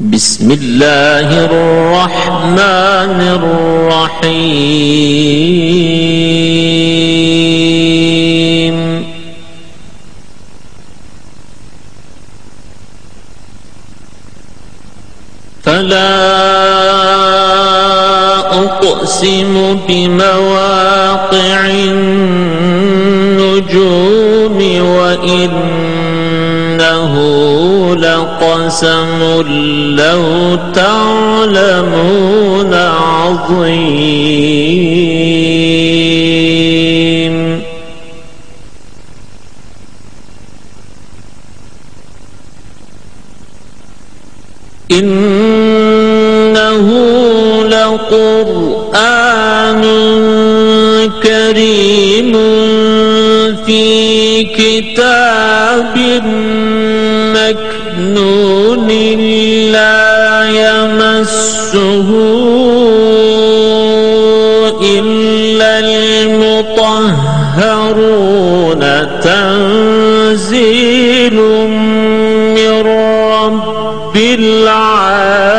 بسم الله الرحمن الرحيم. فلا أقسم بمواقع النجوم وإنه لقسم لو تعلمون عظيم. إنه لقرآن كريم في كتاب مكنون لا يمسه إلا المطهرون تنزيل من رب العالمين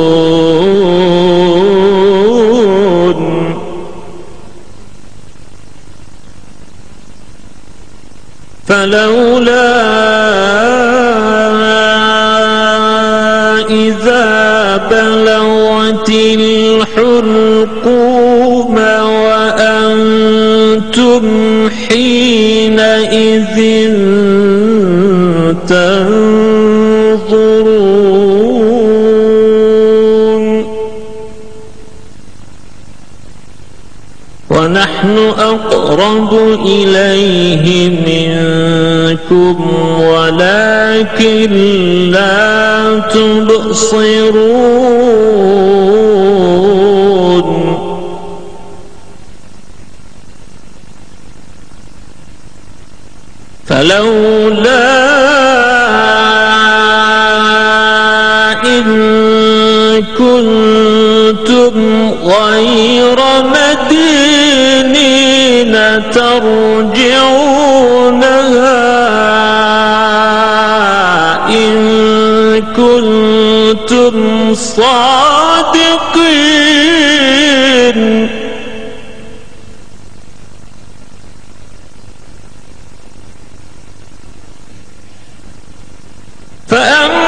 فلولا إذا بلغت الحلقوم وأنتم حينئذ تنظرون ونحن أقرب إليه منكم ولكن لا تبصرون. فلولا إن كنتم غير مدينين ترجعونها إن كنتم صادقين. فأما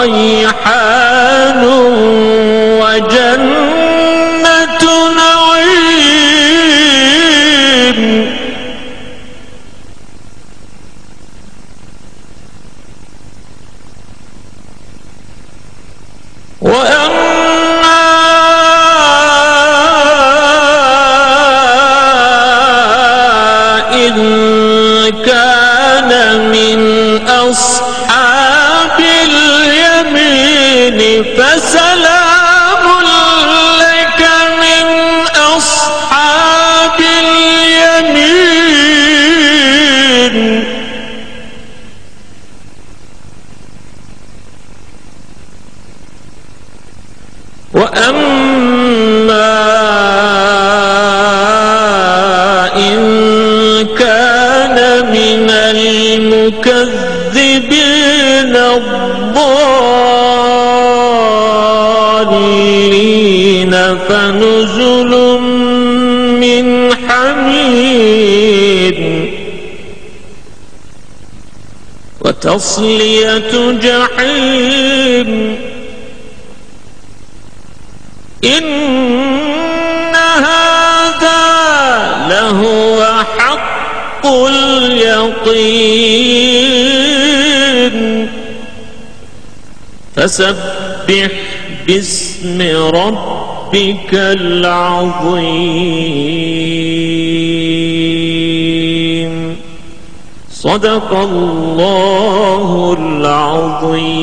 وريحان الضالين فنزل من حميد. وتصلية جحيم. إن هذا لهو حق اليقين. فسبح باسم ربك العظيم. صدق الله العظيم.